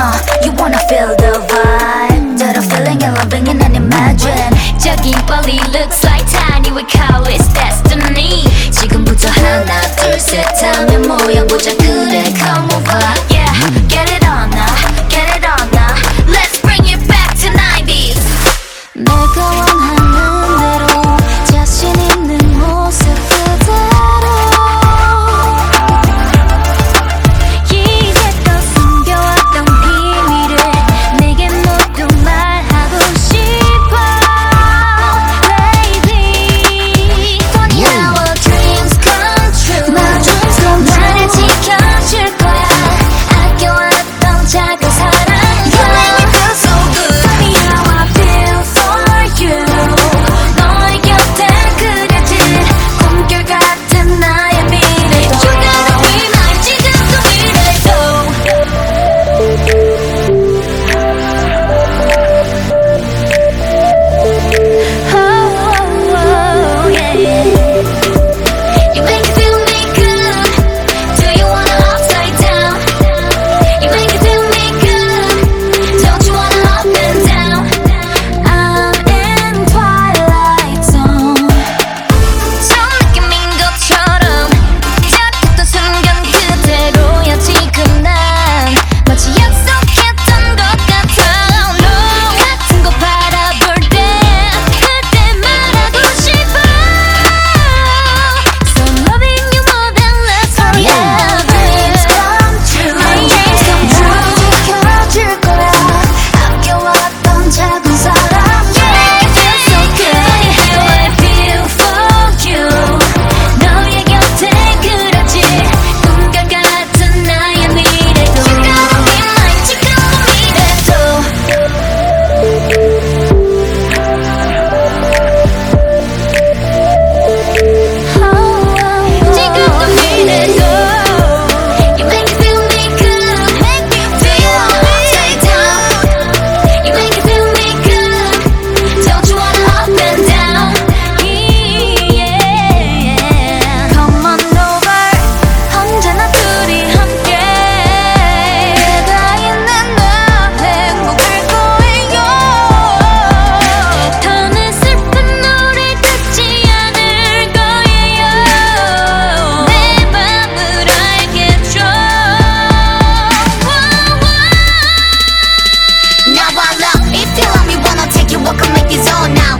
uh, you wanna feel the vibe? That I'm feeling and loving and imagine. Jogging Bali looks like tiny with colors all up If you love me, wanna take you, welcome, make this all now